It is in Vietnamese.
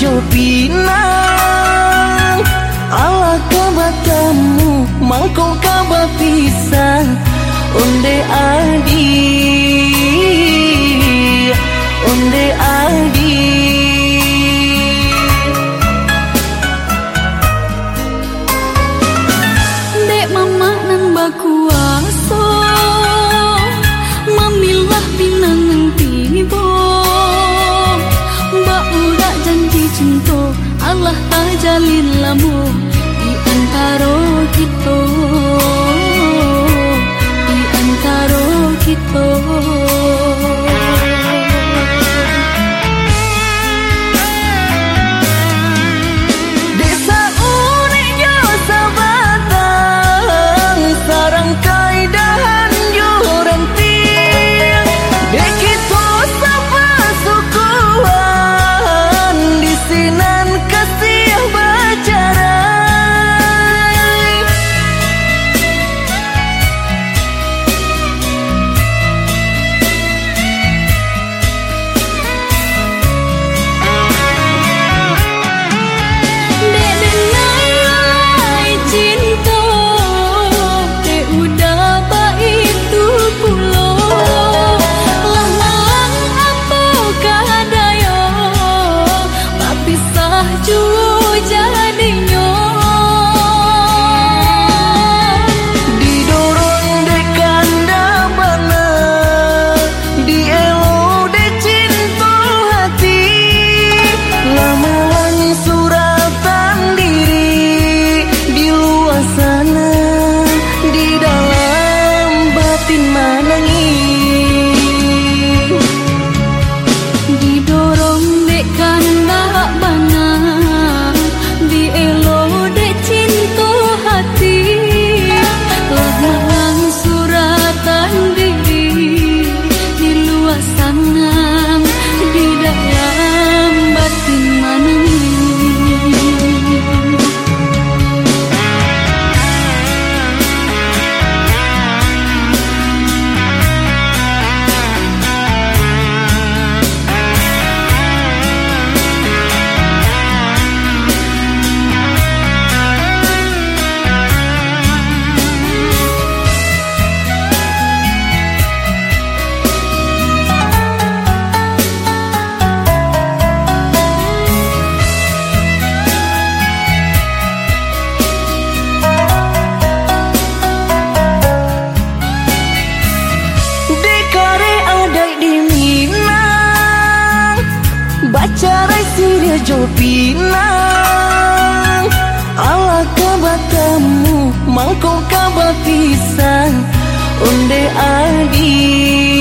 jo pinang. Ala kabatamu mangko kabatisa Onde adi. Onde adi. Dek mama nang bakuang. Allah tak jalin lamu Di antara kita Di antara kita siria jo pinang. Ala kabatamu Mangko kabatisa Onde adi